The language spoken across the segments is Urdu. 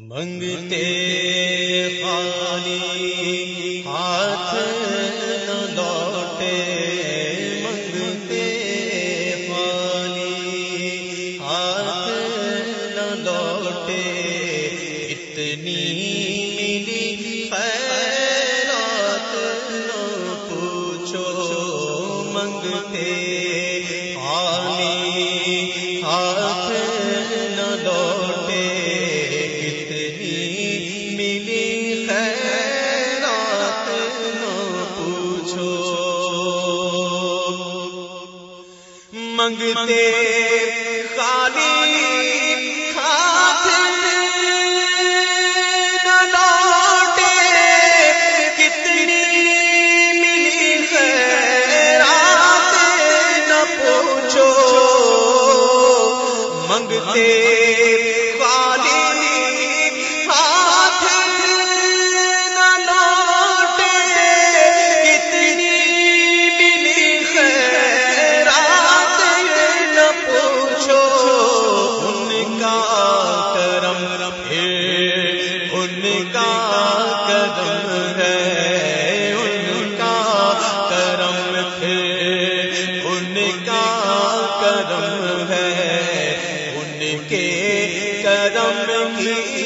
منگتے خالی ہاتھ نہ لوٹے منگتے خالی ہاتھ نہ لوٹے اتنی منگتے خالی ہاتھ لوٹے کتنی ملی خیرات نہ پوچھو منگتے کا کرم ہے، ان کا کرم ہے۔ ان کا کرم ہے، ان کے کرم کی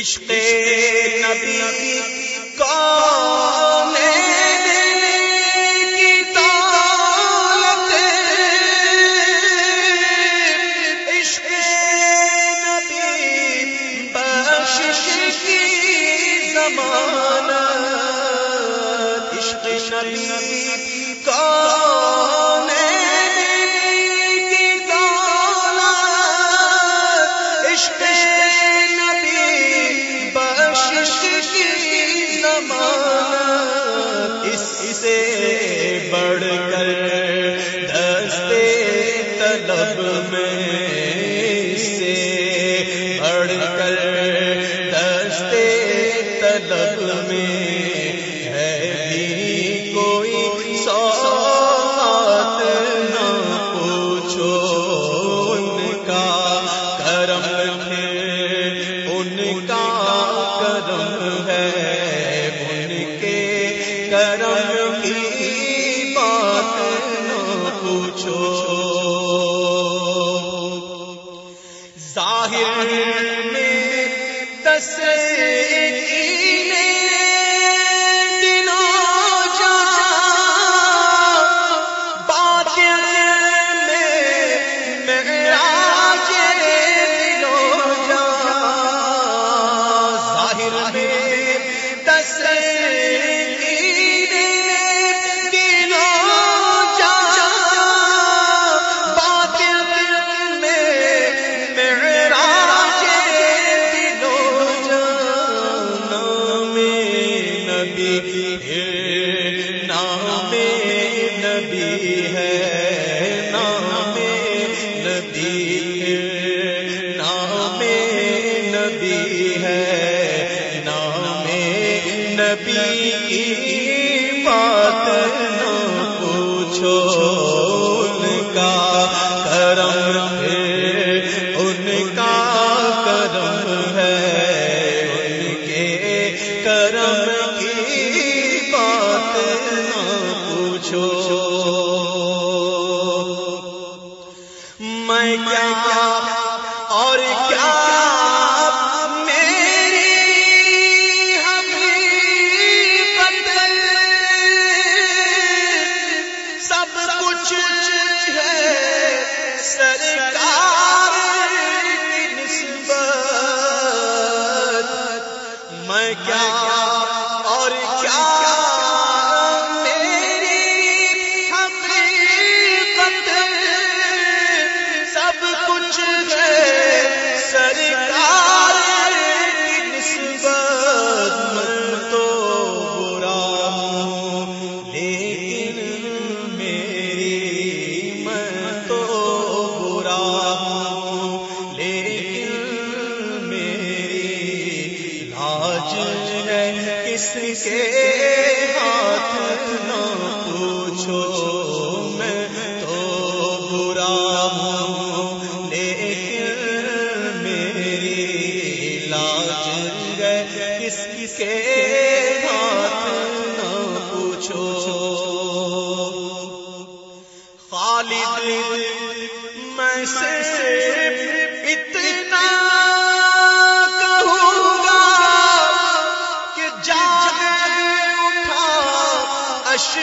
عشق نبی کون کی دولت عشق نبی بخشش کی عشق نبی کون طلب میں سے بڑھ کر دستے طلب میں ہے کوئی سوات نہ پوچھو ان کا کرم ہے، ان کا کرم ہے، ان کے کرم کی بات نہ پوچھو۔ پوچھو، میں کیا اور کیا میری حقیقت؟ سب کچھ ہے سرکار کی نسبت۔ میں کیا پوچھو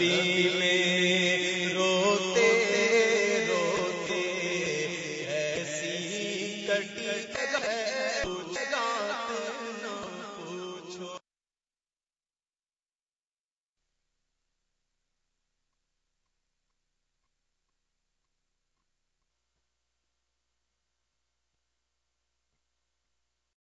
روتے